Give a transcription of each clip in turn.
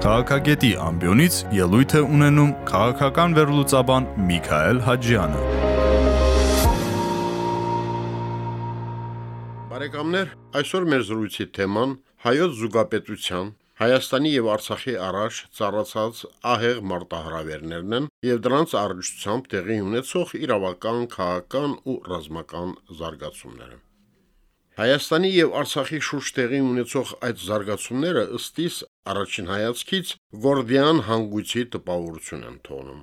Քաղաքագետի ամբիոնից ելույթ է ունենում քաղաքական վերլուծաբան Միքայել Հաջյանը։ Բարեկամներ, այսօր մեր զրույցի թեման հայոց զուգապետության Հայաստանի եւ Արցախի առաջ ծառացած ահեղ մարտահրավերներն են եւ դրանց առնչությամբ տեղի ունեցող իրավական, քաղաքական ու ռազմական զարգացումները։ Հայաստանի եւ Արցախի շուրջ տեղի ունեցող այդ զարգացումները ըստիս առաջին հայացքից Գորդիան հանգույցի տպավորություն են թողնում։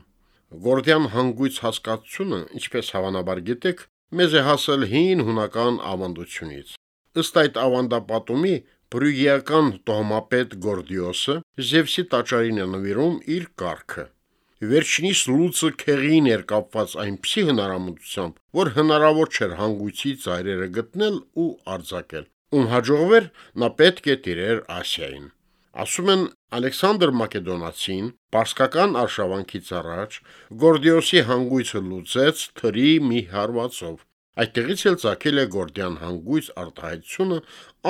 Գորդիան հանգույց հասկացությունը, ինչպես հավանաբար գիտեք, մեզ է հասել հին հունական ավանդությունից։ Ըստ այդ ավանդապատումի Պրուգիական տոհմապետ Գորդիոսը Զևսի տաճարին է նվիրում իր կառքը Վերջինիս լույսը քեղին էր կապված այնպիսի հնարամտությամբ, որ հնարավոր չէր հանգույցի ծայրերը գտնել ու արձակել։ Ում հաջողվեր, նա պետք է տիրեր Ասիային։ Ասում են Ալեքսանդր Մակեդոնացին Պարսկական արշավանքից առաջ Գորդիոսի հանգույցը լուծեց թրի մի հարվածով։ Այդտեղից էլ ցակել է Գորդիան հանգույց արտահայտությունը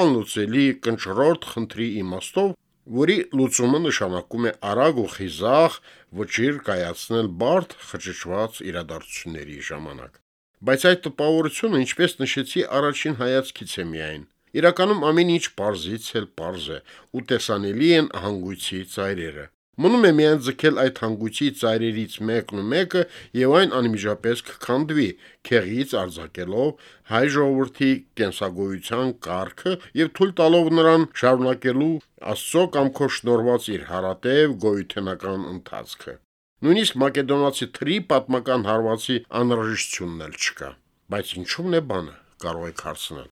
անլուծելի կնճռորդ խնդրի իմաստով, որի լուծումը նշանակում է արագ ու խիզախ վճիր կայացնել բարդ խճճված իրադարձությունների ժամանակ։ Բայց այդ տպավորությունը, ինչպես նշեցի, առաջին հայացքից է միայն։ Իրականում ամեն ինչ པարզից էլ པարզ է ու տեսանելի են հանգույցի ծայրերը։ Մնում է միայն ձգել այդ հանգույցի ծայրերից մեկն ու մեկը եւ այն անմիջապես կքանդվի, քեղից արձակելով հայ ժողովրդի կենսագոյության կարգը եւ թույլ տալով նրան շարունակելու Աստծո կամքով շնորհված իր հարատև գոյութենական ընթացքը։ Նույնիսկ մակեդոնացի թրի պատմական հարվածի անհրաժեշտությունն էլ չկա։ Բայց ինչու՞մն է բանը, կարող եք հարցնել։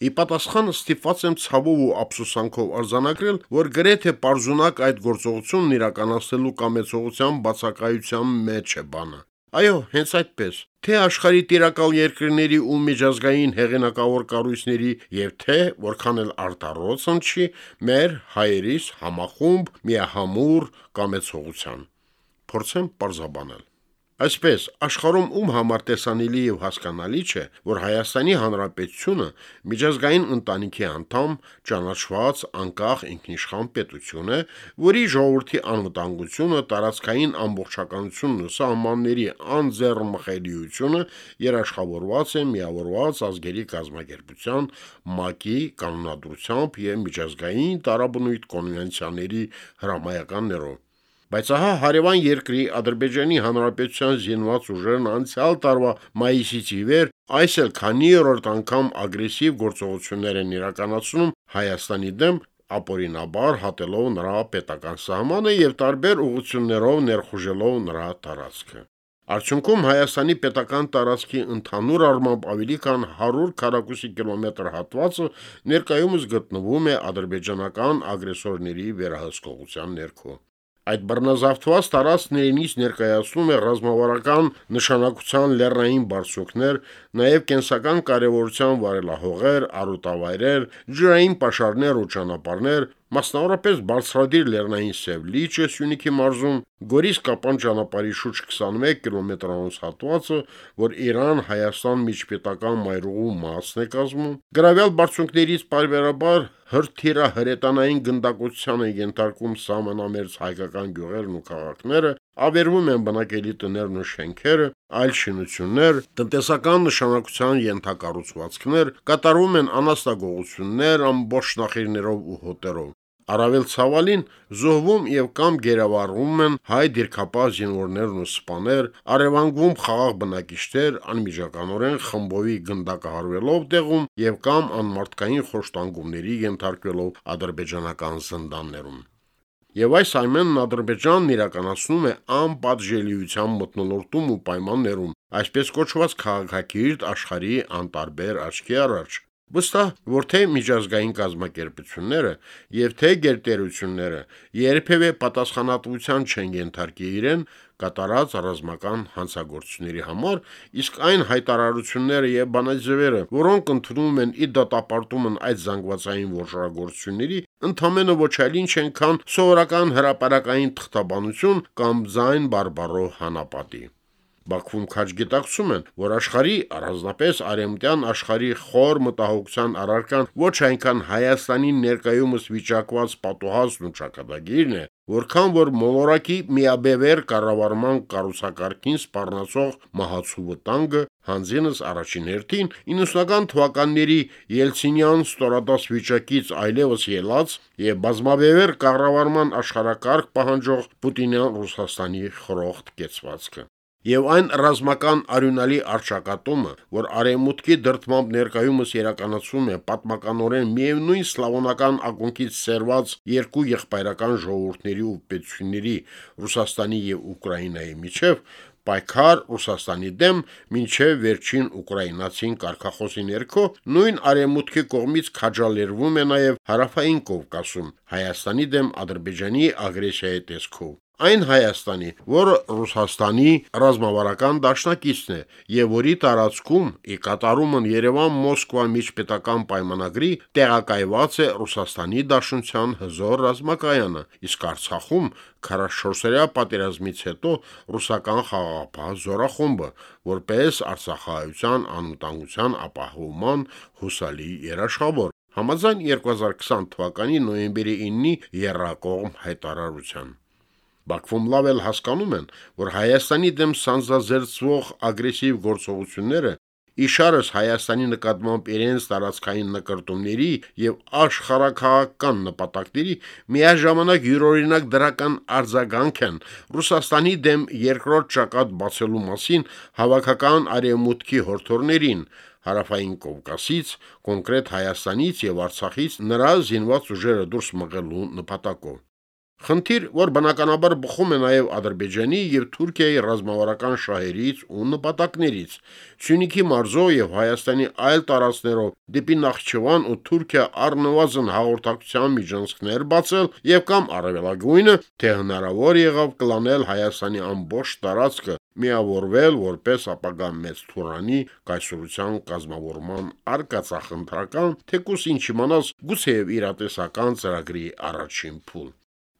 Ի պատասխանը ստիպված եմ ցավով ու ափսոսանքով արձանագրել, որ գրեթե པարզունակ այդ գործողությունն իրականացնելու կամեցողության բացակայության մեջ է բանը։ Այո, հենց այդպես։ Թե աշխարհի տիրակալ երկրների ու միջազգային հեղինակավոր կառույցների եւ թե որքան էլ արտարոցն չի, մեր հայերիս համախումբ միահամուր կամեցողության։ Փորձեմ parzabanել։ Այսպես, աշխարհում ում համար տեսանելի եւ հասկանալի չէ, որ Հայաստանի Հանրապետությունը միջազգային ընտանիքի անդամ ճանաչված անկախ ինքնիշխան պետություն է, որի ժողովրդի անվտանգությունը, տարածքային ամբողջականությունն ու սահմանների անձեռնմխելիությունը երաշխավորված է միավորված ազգերի կազմակերպության ՄԱԿ-ի կանոնադրությամբ եւ միջազգային տարաբնույթ կոնվենցիաների հրամայականներով Բայց ահա հարևան երկրի Ադրբեջանի Հանրապետության զինված ուժերն անցյալ տարվա մայիսից ի վեր այս էլ քանի երրորդ անգամ ագրեսիվ գործողություններ են իրականացնում Հայաստանի դեմ, ապօրինաբար հատելով նրա պետական սահմանը եւ տարբեր ուղություններով ներխուժելով նրա տարածքը։ Արդյունքում Հայաստանի պետական տարածքի ընդհանուր առմամբ ավելի քան 100 քառակուսի կիլոմետր հատվածը ներկայումս գտնվում է ադրբեջանական ագրեսորների վերահսկողության ներքո։ Այդ բռնազավթված տարածքներից ներկայացնում է ռազմավարական նշանակության լեռնային բարձունքներ, նաև կենսական կարևորության վարելահողեր, արոտավայրեր, ջրային պաշարներ ու ճանապարհներ, Մասնավորապես բարձրադիր լեռնային սև լիճը Սյունիքի մարզում Գորիս Կապան ճանապարհի շուրջ 21 կիլոմետրանոց հատվածը, որ Իրան-Հայաստան միջպետական մայրուղու մասն է կազմում, գրավյալ բարձունքներից բարբերաբար հրթիռահրետանային գնդակոծության են ենթարկում սահմանամերձ հայկական գյուղերն ու քաղաքները, ավերվում են բնակելի տներն ու շենքերը, այլ շինություններ, տնտեսական նշանակության ենթակառուցվածքներ, կատարվում են անաստագողություններ ամբողջ նախիրներով ու հոտերով։ Առավել ցավալին զոհվում եւ կամ գերավարվում են հայ դիրքապահ զինվորներն ու սպաներ, արևանգվում խաղաղ բնակիչներ, անմիջականորեն խմբովի գնդակահարվելով տեղում եւ կամ անմարտկային խոշտանգումների ենթարկվելով ադրբեջանական զնդաններում։ Եվ այս ամենն Ադրբեջանն իրականացնում է անպատժելիության մտնոլորտում ու պայմաններում, այսպես կոչված քաղաքակիրթ աշխարհի անտարբեր աչքի առաջ, Վստահ, որ թե միջազգային կազմակերպությունները եւ թե գերտերությունները երբևէ պատասխանատվության չեն ենթարկի իրեն կատարած ռազմական հանցագործությունների համար, իսկ այն հայտարարությունները եւ բանաձևերը, որոնք ընդունում են ի դատապարտումն այդ զանգվածային ворժագործությունների, ընդամենը ոչ այլ ինչ են, քան սովորական հրաապարական թղթաբանություն կամ ձայն բարբարո հանապատի։ Բաքվում քաջ գիտակցում են, որ աշխարհի առանձնապես արեմտյան աշխարհի խոր մտահոգության առարկան ոչ այնքան Հայաստանի ներկայումս վիճակված պատոհասն ու ճակատագիրն է, որքան որ մոլորակի միաբևեր կառավարման կառուցակարգին սպառնացող մահացու վտանգը հանձինս առաջին հերթին 90-ական թվականների Ելցինյան ստորադաս վիճակից այլևս ելած եւ բազմաբևեր կառավարման աշխարհակարգ պահանջող Պուտինյան Ռուսաստանի խրոխտ կեցվածքը եւ այն ռազմական արյունալի արճակատումը, որ արեմուտքի դրդմամբ ներկայումս իրականացում է պատմականորեն միևնույն սլավոնական ակունքից սերված երկու եղբայրական ժողովուրդների ու պետությունների Ռուսաստանի եւ Ուկրաինայի միջև պայքար Ռուսաստանի դեմ մինչև վերջին ուկրաինացին կարկախոսի ներքո նույն արեմուտքի կողմից քաջալերվում է նաև հարավային Կովկասում Հայաստանի դեմ Ադրբեջանի ագրեսիայի տեսքով այն Հայաստանի, որը Ռուսաստանի ռազմավարական դաշնակիցն է եւ որի տարածքում ի կատարումն Երևան-Մոսկվա միջպետական պայմանագրի տեղակայված է Ռուսաստանի Դաշնության հզոր ռազմակայանը, իսկ Արցախում 44-օրյա պատերազմից հետո ռուսական խաղաղապահ զորախումբը, որպես Արցախահայության անվտանգության ապահովման հուսալի երաշխավոր համաձայն 2020 թվականի նոյեմբերի 9-ի Երրակողմ հայտարարության Բաքվում լավ էլ հասկանում են, որ Հայաստանի դեմ սանձազերծվող ագրեսիվ գործողությունները իշարս Հայաստանի նկատմամբ իրենց տարածքային նկարտումների եւ աշխարհակահական նպատակների միաժամանակ յուրօրինակ դրական արձագանք են Ռուսաստանի դեմ երկրորդ ճակատ բացելու մասին հավաքական արևմուտքի հորթորներին հարավային Կովկասից, կոնկրետ Հայաստանից եւ Արցախից նրա զինված ուժերը դուրս մղելու նպատակով։ Խնդիր, որ բնականաբար բխում է նաև Ադրբեջանի եւ Թուրքիայի ռազմավարական շահերից ու նպատակներից։ Սյունիքի մարզով եւ Հայաստանի այլ տարածքներով դեպի Նախճիվան ու Թուրքիա առնվազն հաղորդակցության միջանցքներ բացել եւ կամ առավելագույնը, թե հնարավոր եղավ կլանել Հայաստանի ամբողջ տարածքը միավորվել որպես ապագա մեծ թուրանի կայսրության կազմավորման արկածախնդրական, թեկուս ինչ իմանաս գուցեև իրատեսական ծրագրի առաջին փուլ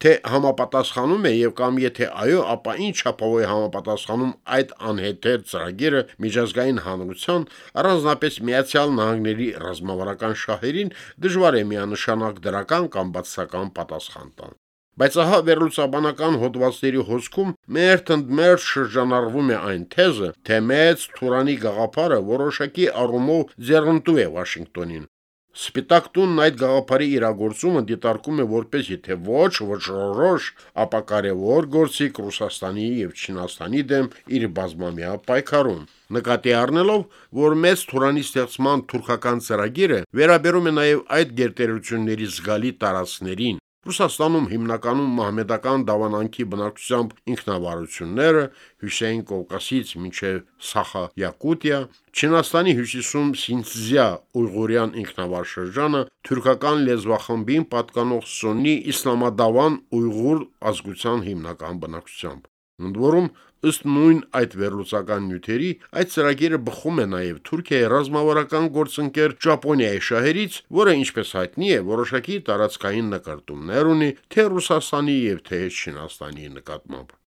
թե համապատասխանում է եւ կամ եթե այո, ապա ինչ չափով է համապատասխանում այդ անհեթեթ ծրագիրը միջազգային հանրության, առանձնապես Միացյալ Նահանգների ռազմավարական շահերին դժվար է միանշանակ դրական կամ բացասական պատասխան տալ։ Բայց ահա վերլուծաբանական հոդվածների հոսքում մերթ ընդմերթ շրջանառվում է այն թեզը, թե մեծ Թուրանի գաղափարը որոշակի առումով ձեռնտու է Վաշինգտոնին, Սպիտակ տունն այդ գաղափարի իրագործումը դիտարկում է որպես եթե ոչ ոչռորոշ, ապա կարևոր գործիք Ռուսաստանի եւ Չինաստանի դեմ իր բազմամյա պայքարում։ Նկատի առնելով, որ մեծ Թուրանի ստեղծման թուրքական ծրագիրը վերաբերում է նաև այդ գերտերությունների զգալի տարածքներին, Ռուսաստանում հիմնականում մահմեդական դավանանքի բնակչությամբ ինքնավարությունները Հյուսեյն Կովկասից մինչև Սախա Յակուտիա, Չինաստանի հյուսիսում Սինցզիա ուйղուրյան ինքնավար շրջանը թուրքական լեզվախմբին պատկանող Սուննի իսլամադավան ուйղուր ազգության հիմնական բնակչությամբ։ Ընդ որում ըստ նույն այդ վերլուծական նյութերի այդ ծրագիրը բխում է նաև Թուրքիայի ռազմավարական գործընկեր Ճապոնիայի շահերից, որը ինչպես հայտնի է, որոշակի տարածքային նկարտումներ ունի թե Ռուսաստանի եւ թե Չինաստանի նկատմամբ։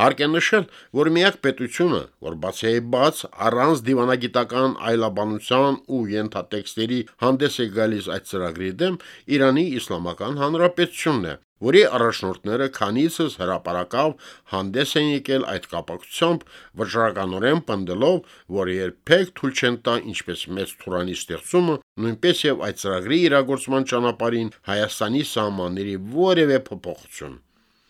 Հարկ է նշել, որ միակ պետությունը, որ բացի է բաց առանց դիվանագիտական այլաբանության ու ենթատեքստերի հանդես է գալիս այդ ծրագրի դեմ, Իրանի Իսլամական Հանրապետությունն է, որի առաջնորդները քանիցս հրաապարակավ հանդես են եկել այդ կապակցությամբ վճռականորեն պնդելով, որ երբեք թույլ չեն տա ինչպես մեծ Թուրանի ստեղծումը, նույնպես եւ այդ ծրագրի իրագործման ճանապարհին Հայաստանի սահմանների որևէ փոփոխություն։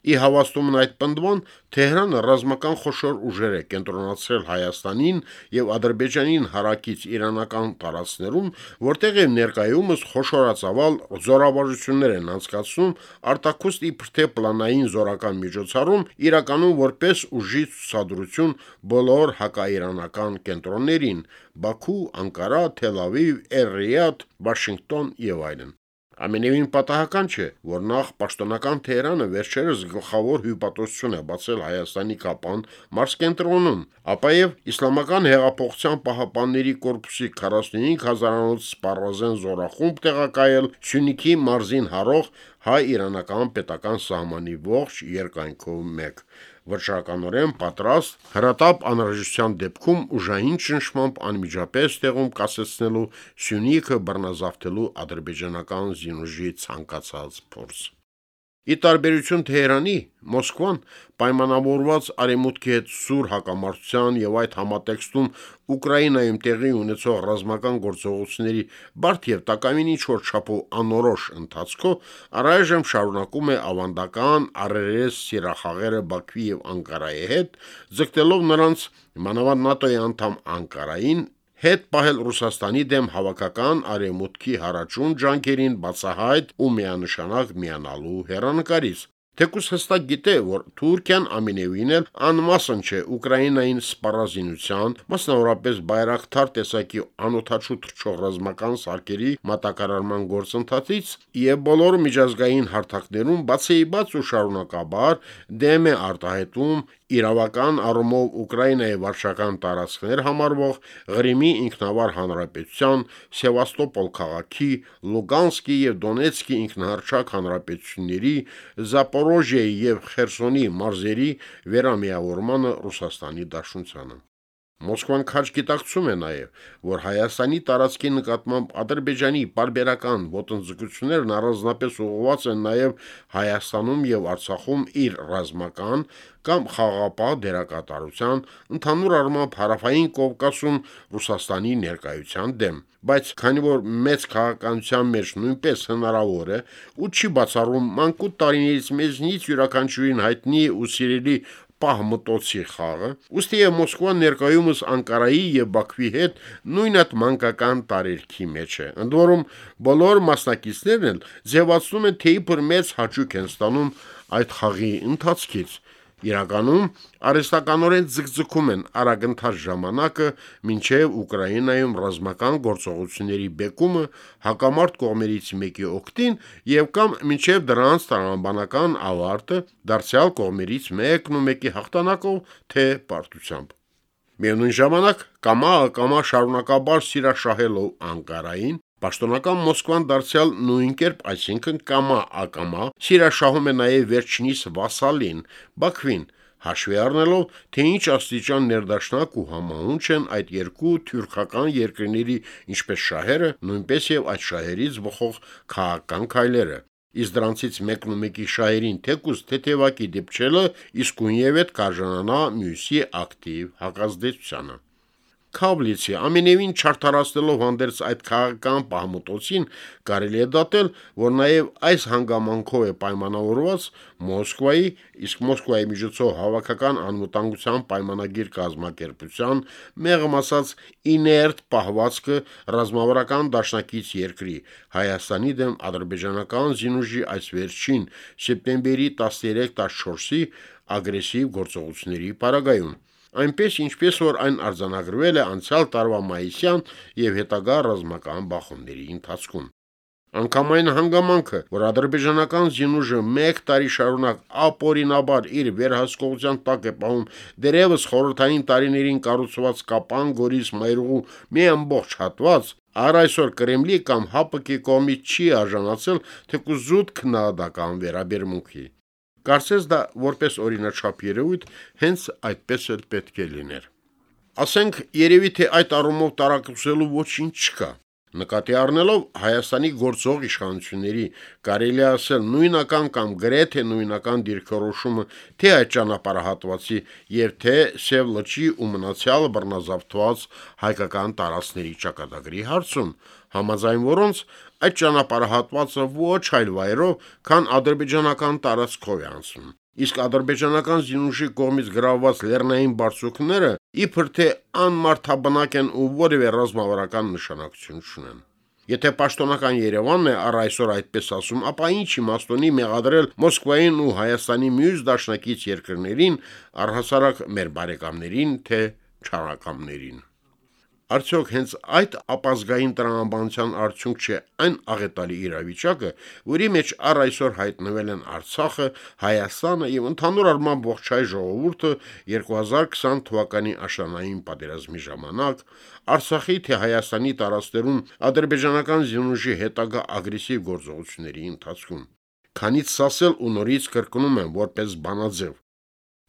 Ի հավաստումն այդ պնդման Թեհրանը ռազմական խոշոր ուժեր է կենտրոնացրել Հայաստանին եւ Ադրբեջանին հարակից իրանական տարածքներում, որտեղ եւ ներկայումս խոշորացավալ զորավարժություններ են անցկացնում արտակուստ իբր թե պլանային զորական միջոցառում, իրականում որպես ուժի ցուցադրություն բոլոր հակաիրանական կենտրոններին՝ Բաքու, Անկարա, Թել-Ավիվ, Էր-Ռիադ, Վաշինգտոն եւ այլն։ Ամենևին պատահական չէ, որ նախ պաշտոնական Թեհրանը վերջերս գլխավոր հյուպատոսություն է բացել Հայաստանի կապան մարզկենտրոնում, ապա եւ Իսլամական հեղափոխության պահապանների կորպուսի 45000-անոց սպառազեն զորախումբ տեղակայել Սյունիքի մարզին հարող հայ-իրանական պետական սահմանի ողջ երկայնքով մեկ վճռականորեն պատրաստ հրատապ անհրաժեշտության դեպքում ուժային ճնշմամբ անմիջապես տեղում կասեցնելու Սյունիքը բռնազավթելու ադրբեջանական զինուժի ցանկացած փորձ։ Ի տարբերություն Թեհրանի, Մոսկվան պայմանավորված արեմուտքի հետ սուր հակամարտության եւ այդ համատեքստում Ուկրաինայում տեղի ունեցող ռազմական գործողությունների բարդ եւ տակամին ինչ որ չափով անորոշ ընթացքով առայժմ շարունակում է ավանդական առերես սիրախաղերը Բաքվի եւ Անկարայի հետ, ձգտելով նրանց մանավանդ ՆԱՏՕ-ի անդամ Անկարային հետ պահել Ռուսաստանի դեմ հավաքական արեմուտքի հարաճուն ջանքերին բացահայտ ու միանշանակ միանալու հերանեկարից։ Թեկուս հստակ գիտե, որ Թուրքիան ամենևին էլ անմասն չէ Ուկրաինային սպառազինության, մասնավորապես բայրակթար տեսակի անօթաչու թռչող ռազմական սարքերի մատակարարման գործընթացից եւ բոլոր միջազգային հարթակներում բացի բաց ու շարունակաբար դեմ է արտահայտում իրավական առումով Ուկրաինայի վարչական տարածքներ համարվող Ղրիմի ինքնավար հանրապետության, Սևաստոպոլ քաղաքի, Լուգանսկի եւ Դոնեցկի ինքնահարչակ հանրապետությունների, Զապորոժիայի եւ Խերսոնի մարզերի վերամիավորմանը Ռուսաստանի Դաշնությանը։ Մոսկվան քաջ գիտակցում է նաև, որ Հայաստանի տարածքի նկատմամբ Ադրբեջանի բարբերական ոտնձգություններն առանձնապես ուղղված են նաև Հայաստանում եւ Արցախում իր ռազմական կամ խաղապահ դերակատարության, ընդհանուր առմամբ հարավային Կովկասում Ռուսաստանի ներկայության դեմ, բայց քանի որ մեծ քաղաքականության մեջ նույնպես հնարավոր է ու չի բացառում մանկուտ տարիներից մեզնից յուրաքանչյուրին հայտնի ու սիրելի պահմտոցի խաղը, ուստի է Մոսկվան ներկայումս Անկարայի եւ Բաքվի հետ նույն այդ մանկական տարերքի մեջ է։ Ընդ որում բոլոր մասնակիցներն էլ ձևացնում են, թե իբր մեծ հաճույք են ստանում այդ խաղի ընթացքից։ Իրականում արեստականորեն ձգձգում են արագընթաց ժամանակը մինչև Ուկրաինայում ռազմական գործողությունների բեկումը հակամարտ կողմերից մեկի օկտին եւ կամ մինչև դրանց տրամաբանական ավարտը դարձյալ կողմերից մեկն ու մեկի հաղթանակով թե պարտությամբ։ Միևնույն ժամանակ կամա կամա շարունակաբար սիրաշահելով Անկարային Պաշտոնական Մոսկվան դարձյալ նույն կերպ, այսինքն կամա ակամա, սիրաշահում է նաև վերջինիս վասալին, Բաքվին, հաշվի առնելով, թե ինչ աստիճան ներդաշնակ ու համահունչ են այդ երկու թուրքական երկրների ինչպես շահերը, նույնպես եւ այդ շահերից բխող քաղաքական քայլերը։ Իսկ դրանցից մեկն ու մեկի շահերին թեկուս թեթևակի դիպչելը իսկույնև այդ կարժանանա մյուսի ակտիվ հակազդեցությանը։ Քավլիցի ամենևին չարթարացնելով հանդերձ այդ քաղաքական պահմուտոցին կարելի է դատել, որ նաև այս հանգամանքով է պայմանավորված Մոսկվայի, իսկ Մոսկվայի միջոցով հավաքական անվտանգության պայմանագիր կազմակերպության մեղմ ասած իներտ պահվածքը ռազմավարական դաշնակից երկրի Հայաստանի դեմ ադրբեջանական զինուժի այս վերջին սեպտեմբերի 13-14-ի ագրեսիվ գործողությունների պարագայում այնպես ինչպես որ այն արձանագրվել է անցյալ տարվա մայիսյան եւ հետագա ռազմական բախումների ընթացքում։ Անկամ այն հանգամանքը, որ ադրբեջանական զինուժը 1 տարի շարունակ ապօրինաբար իր վերահսկողության տակ է պահում դերևս խորհրդային տարիներին կառուցված Կապան գորիս մայրուղու մի ամբողջ հատված, առ այսօր Կրեմլի կամ ՀԱՊԿ-ի կողմից չի արժանացել թեկուզուտ քննադատական վերաբերմունքի։ Կարծես դա որպես օրինաչափ երևույթ հենց այդպես էլ պետք է լիներ։ Ասենք երևի թե այդ առումով տարակուսելու ոչինչ չկա։ Նկատի առնելով Հայաստանի գործող իշխանությունների կարելի ասել նույնական կամ գրեթե նույնական դիրքորոշումը թե այդ ճանապարհատվածի եւ թե Սև լճի ու մնացյալ բռնազավթված հայկական տարածքների ճակատագրի հարցում, համաձայն որոնց այդ ճանապարհատվածը ոչ այլ վայրով, քան ադրբեջանական տարածքով է անցնում։ Իսկ ադրբեջանական զինուժի կողմից գրավված լեռնային բարձունքները իբր թե անմարթաբնակ են ու որևէ ռազմավարական նշանակություն չունեն։ Եթե պաշտոնական Երևանն է առ այսօր այդպես ասում, ապա ինչ իմաստունի մեղադրել Մոսկվային ու Հայաստանի մյուս դաշնակից երկրներին, առհասարակ մեր բարեկամներին, թե չարակամներին։ Արդյոք հենց այդ ապազգային տրամաբանության արդյունք չէ այն աղետալի իրավիճակը, որի մեջ առ այսօր հայտնվել են Արցախը, Հայաստանը եւ ընդհանուր առմամբ ողջ հայ ժողովուրդը 2020 թվականի աշնանային պատերազմի ժամանակ Արցախի թե Հայաստանի տարածքներում ադրբեջանական զինուժի հետագա ագրեսիվ գործողությունների ընթացքում քանից սասել ու նորից կրկնում եմ որպես բանաձև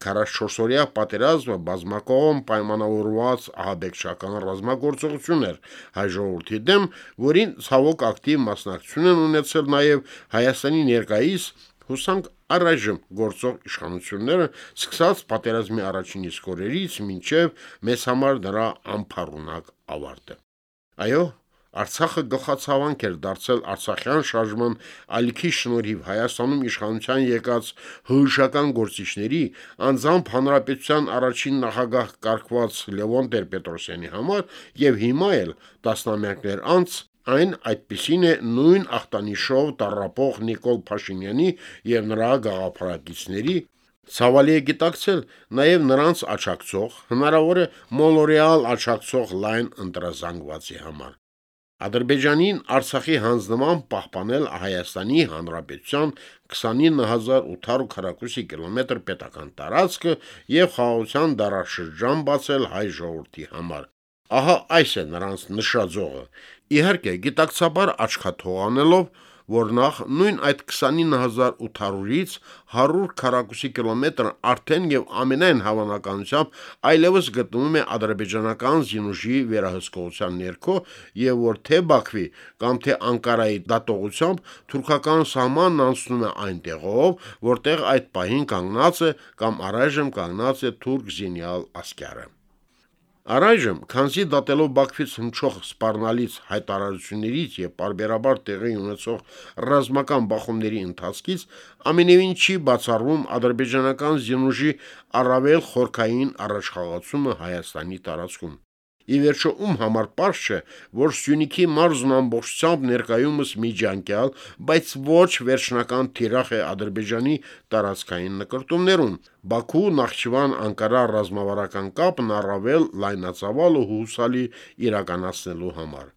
44-օրյա պատերազմը բազմակողմ պայմանավորված ահաբեկչական ռազմագործողություն էր հայ ժողովրդի դեմ, որին ցավոք ակտիվ մասնակցություն են ունեցել նաև Հայաստանի ներկայիս հուսանք առայժմ գործող իշխանությունները, սկսած պատերազմի առաջին իսկ օրերից մինչև մեզ համար նրա անփառունակ ավարտը։ Այո, Արցախը գլխացավանք էր դարձել Արցախյան շարժման ալիքի շնորհիվ Հայաստանում իշխանության եկած հուշական գործիչների անձամբ հանրապետության առաջին նախագահ կարգված Լևոն Տեր-Պետրոսյանի համար եւ հիմա էլ տասնամյակներ անց այն այդպիսին է նույն ախտանիշով տարապող Նիկոլ Փաշինյանի եւ նրա գաղափարակիցների Ցավալի է գիտակցել նաև նրանց աչակցող, հնարավոր է մոլորեալ աչակցող լայն ընտրազանգվածի համար։ Ադրբեջանին Արցախի հանձնման պահպանել Հայաստանի Հանրապետության 29800 քառակուսի կիլոմետր պետական տարածքը եւ խաղաղության դարաշրջան բացել հայ ժողովրդի համար։ Ահա այս է նրանց նշաձողը։ Իհարկե, գիտակցաբար աչքաթողանելով որ նախ նույն այդ 29800-ից 100 քառակուսի կիլոմետր արդեն եւ ամենայն հավանականությամբ այլևս գտնվում է ադրբեջանական զինուժի վերահսկողության ներքո եւ որ թե Բաքվի կամ թե Անկարայի դատողությամբ թուրքական սահմանն անցնում է այնտեղով, որտեղ այդ պահին կանգնած է կամ առայժմ կանգնած է թուրք զինյալ ասկյարը։ Առայժմ, քանզի դատելով Բաքվից հնչող սպառնալից հայտարարություններից եւ բարբերաբար տեղի ունեցող ռազմական բախումների ընթացքից ամենևին չի բացառվում ադրբեջանական զինուժի առավել խորքային առաջխաղացումը Հայաստանի տարածքում։ Ի վերջո ում համար པարզ չէ, որ Սյունիքի մարզն ամբողջությամբ ներկայումս միջանկյալ, բայց ոչ վերջնական թիրախ է Ադրբեջանի տարածքային նկարտումներում։ Բաքու Նախճիվան Անկարա ռազմավարական կապն առավել լայնածավալ ու հուսալի իրականացնելու համար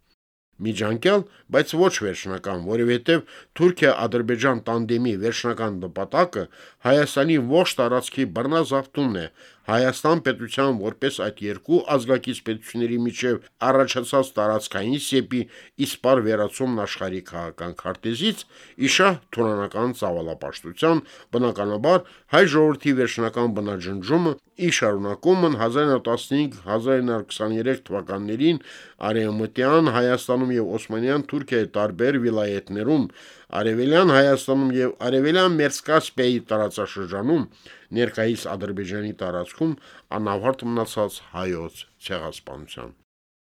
միջանկյալ, բայց ոչ վերջնական, որովհետև Թուրքիա-Ադրբեջան տանդեմի վերջնական նպատակը Հայաստանի ողջ տարածքի բռնազավթումն է, Հայաստան պետության որպես այդ երկու ազգակից պետությունների միջև առաջացած տարածքային սեպի իսպար վերացումն աշխարհի քաղաքական քարտեզից իշահ թուրանական ցավալապաշտության բնականաբար հայ ժողովրդի վերջնական բնաջնջումը ի շարունակումն 1915-1923 թվականներին արևմտյան Հայաստանում եւ Օսմանյան Թուրքիայի տարբեր վիլայետներում Արևելյան Հայաստանում եւ Արևելյան Մերսկասպիայի տարածաշրջանում ներկայիս Ադրբեջանի տարածքում անավարտ մնացած հայոց ցեղասպանության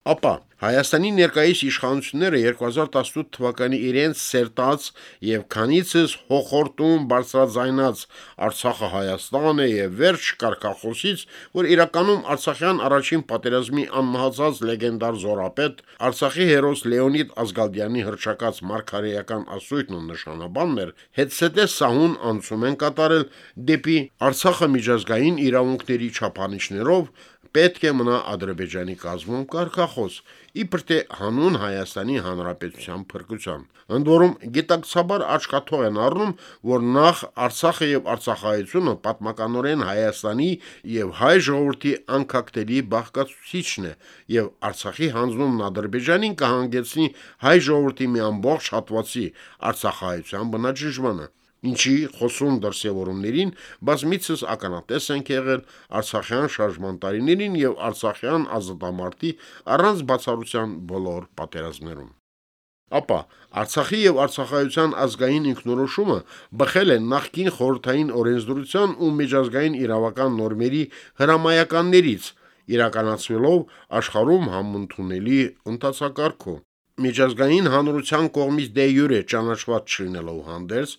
Ապա Հայաստանի ներկայիս իշխանությունները 2018 թվականի իրենց սերտած եւ քանիցս հոխորտում բարձրաձայնած Արցախը Հայաստան է եւ վերջ կարկախոսից, որ իրականում Արցախյան առաջին պատերազմի անմահացած լեգենդար զորապետ Արցախի հերոս Լեոնիդ Ազգալդյանի հրճակած մարգարեական ասույթն ու նշանաբանն էր, հետսետե սահուն անցում են կատարել դեպի Արցախը միջազգային իրավունքների չափանիշներով պետք է մնա Ադրբեջանի կազմում կարկախոս, իբր թե հանուն Հայաստանի Հանրապետության փրկության։ Ընդ որում գիտակցաբար աչքաթող են առնում, որ նախ Արցախը եւ Արցախայցությունը պատմականորեն Հայաստանի եւ հայ ժողովրդի անկակտելի բաղկացուցիչն է եւ Արցախի հանձնումն Ադրբեջանին կհանգեցնի հայ ժողովրդի մի ամբողջ հատվածի Արցախայցության բնաջնջմանը ինչի խոսում դրսևորումներին բազմիցս ականատես ենք եղել Արցախյան շարժման տարիներին եւ Արցախյան ազատամարտի առանց բացառության բոլոր պատերազմներում։ Ապա Արցախի եւ Արցախայության ազգային ինքնորոշումը բխել է նախկին խորհրդային օրենսդրության ու միջազգային իրավական նորմերի հրամայականներից, իրականացվելով աշխարհում համընդունելի ընթացակարգով միջազգային հանրության կողմից դե յուրե ճանաչված չլինելով հանդերձ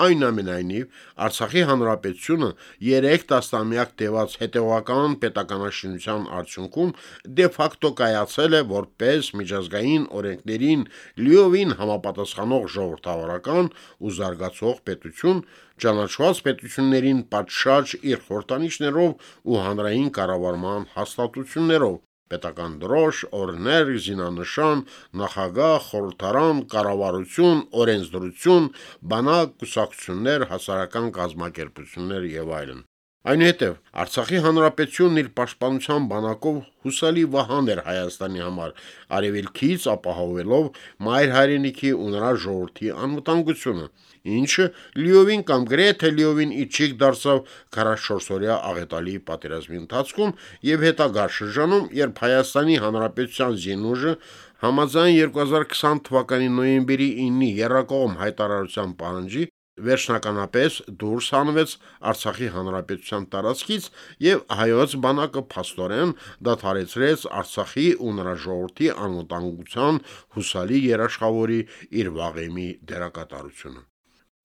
Այնուամենայնիվ, Արցախի հանրապետությունը 3 տասնամյակ տևած հետևական պետականաշինության արդյունքում դե ֆակտո կայացել է որպես միջազգային օրենքներին լիովին համապատասխանող ժողովրդավարական ու զարգացող պետություն, ճանաչված պետություններին պատշաճ իր խորտանիշներով ու հանրային կառավարման հաստատություններով պետական դրոշ, օրներ, զինանշան, նախագահ, խորհրդարան, կառավարություն, օրենսդրություն, բանակ, կուսակցություններ, հասարակական կազմակերպություններ եւ այլն։ Այնուհետև Արցախի հանրապետությունն իր պաշտպանության բանակով հուսալի վահան էր Հայաստանի համար, արևելքից ապահովելով մայր հայրենիքի ու նրա ժողովրդի անվտանգությունը, ինչը լիովին կամ գրեթե լիովին իջիկ դարձավ 44-օրյա աղետալի պատերազմի ընթացքում եւ հետագա շրջանում, երբ Հայաստանի հանրապետության զինուժը համաձայն 2020 թվականի նոյեմբերի 9-ի Երակողմ հայտարարության պահանջի վերջնականապես դուրս հանվեց Արցախի հանրապետության տարածքից եւ հայոց բանակը փաստորեն դադարեցրեց Արցախի ու նրա ժողովրդի անվտանգության հուսալի երաշխավորի իր վաղեմի դերակատարությունը։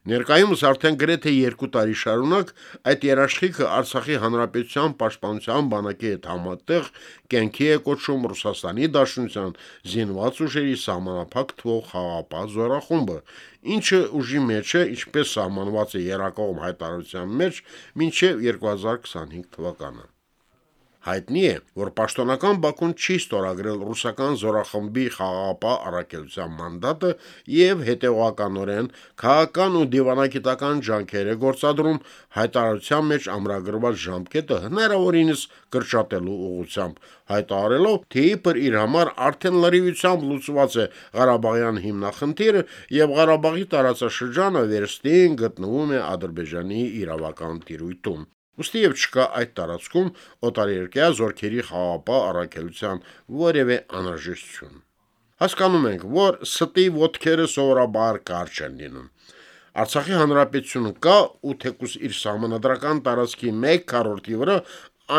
Ներկայումս արդեն գրեթե 2 տարի շարունակ այդ երաշխիքը Արցախի հանրապետության պաշտպանության բանակի հետ համատեղ կենքի է կոչում Ռուսաստանի Դաշնության զինված ուժերի սահմանափակ թվող խաղապահ զորախումբը, ինչը ուժի մեջ է, ինչպես սահմանված է Երակողմ հայտարարության մեջ, մինչև 2025 թվականը։ Հայտնի է, որ պաշտոնական Բաքուն չի ստորագրել ռուսական զորախմբի խաղաղապահ առաքելության մանդատը եւ հետեւականորեն քաղաքական ու դիվանագիտական ջանքեր է գործադրում հայտարարության մեջ ամրագրված ժամկետը հնարավորինս կրճատելու ուղղությամբ, հայտարարելով, թե իբր իր համար արդեն լրիվությամբ լուծված է Ղարաբաղյան հիմնախնդիրը եւ Ղարաբաղի տարածաշրջանը վերստին գտնվում է Ադրբեջանի իրավական տիրույթում։ Ոստի եւ չկա այդ տարածքում օտարերկրյա զորքերի խաղապահ առաքելության որևէ անհրաժեշտություն։ Հասկանում ենք, որ ստի ոդքերը սովորաբար կարճ են լինում։ Արցախի հանրապետությունը կա ու թեկուս իր համանդրական տարածքի 1/4-ի վրա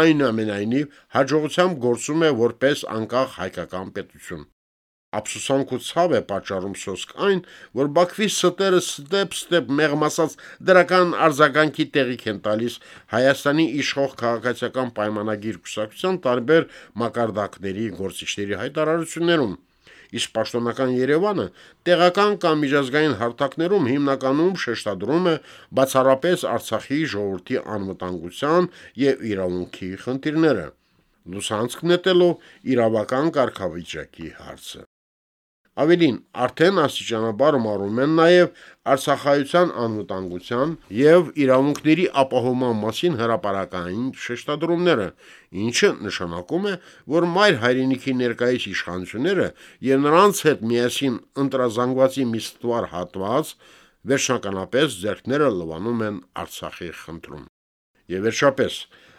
այնուամենայնիվ հաջողությամբ գործում է որպես անկախ հայկական պետություն ափսոսանք ու ցավ է պատճառում սոսկ այն, որ Բաքվի ստերը ստեպ-ստեպ մեղմասած դրական արձագանքի տեղիք են տալիս Հայաստանի իշխող քաղաքացիական պայմանագիր կուսակցության տարբեր մակարդակների գործիչների հայտարարություններում իսկ պաշտոնական Երևանը տեղական կամ միջազգային հարթակներում հիմնականում շեշտադրում է բացառապես Արցախի ժողովրդի անվտանգության եւ իրավունքի խնդիրները լուսանցք նետելով իրավական կարգավիճակի հարցը Ավելին, արդեն աստիճանաբար մարում են նաև Արցախայցյան անվտանգության եւ իրավունքների ապահովման մասին հրապարակային շեշտադրումները, ինչը նշանակում է, որ մայր հայրենիքի ներկայիս իշխանությունները եւ նրանց հետ միասին ընտրազանգվածի մի ստվար հատված վերջնականապես ձեռքները լվանում են Արցախի խնդրում։ Եվ վերջապես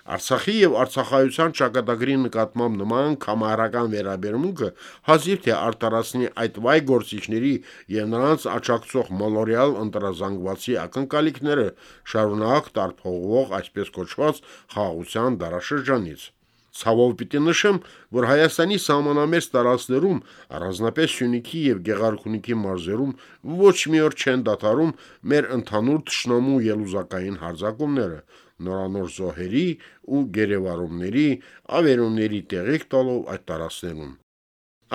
Արցախի եւ Արցախայցյան ճակատագրի նկատմամբ նման կամարական վերաբերմունքը հազիվ թե արտարացնի այդ վայ գործիչների եւ նրանց աճակցող մոլորիալ ընտրազանգվածի ակնկալիքները շարունակ տարփողվող այսպես կոչված խաղաղության դարաշրջանից։ Ցավով պիտի նշեմ, որ Հայաստանի սահմանամերձ տարածքներում, առանձնապես Սյունիքի եւ Գեղարքունիքի մարզերում ոչ մի օր չեն դադարում մեր ընդհանուր ճշնամու ելուզակային հարձակումները, նորանոր զոհերի ու գերեվարումների, ավերումների տեղիք տալով այդ տարածքներում։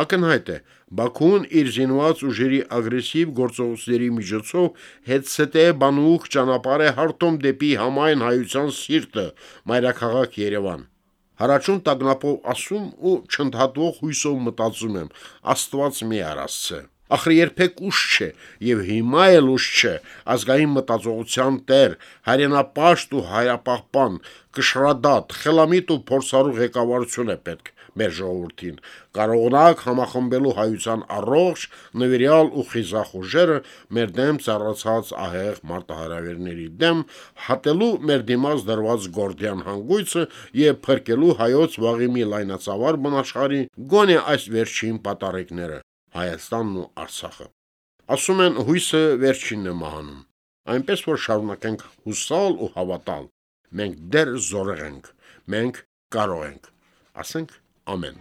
Ակնհայտ է, Բաքուն իր զինված ուժերի ագրեսիվ գործողությունների միջոցով հետսետե բանուկ ճանապարհ է հարթում դեպի համայն հայության սիրտը, մայրաքաղաք Երևան։ Հարաճուն տագնապով ասում ու չընդհատվող հույսով մտածում եմ. Աստված մի արասցե։ Ախր երբեք ուշ չէ եւ հիմա էլ ուշ չէ ազգային մտածողության տեր, հայրենապաշտ ու հայրապահպան, կշռադատ, խելամիտ ու փորձառու ղեկավարություն է պետք մեր ժողովրդին։ Կարողնակ համախմբելու հայության առողջ, նվիրյալ ու խիզախ ուժերը մեր դեմ ծառացած ահեղ մարտահրավերների դեմ, հատելու մեր դիմաց դրված գորդյան հանգույցը եւ փրկելու հայոց վաղի մի լայնածավալ բնաշխարի գոնե այս վերջին պատարեկները Հայաստանն ու Արցախը։ Ասում են հույսը վերջինն է մահանում։ Այնպես որ շարունակենք հուսալ ու հավատալ։ Մենք դեռ զորեղ ենք։ Մենք կարող ենք։ Ասենք ամեն։